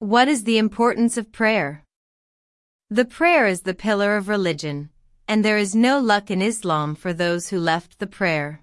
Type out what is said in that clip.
What is the importance of prayer? The prayer is the pillar of religion, and there is no luck in Islam for those who left the prayer.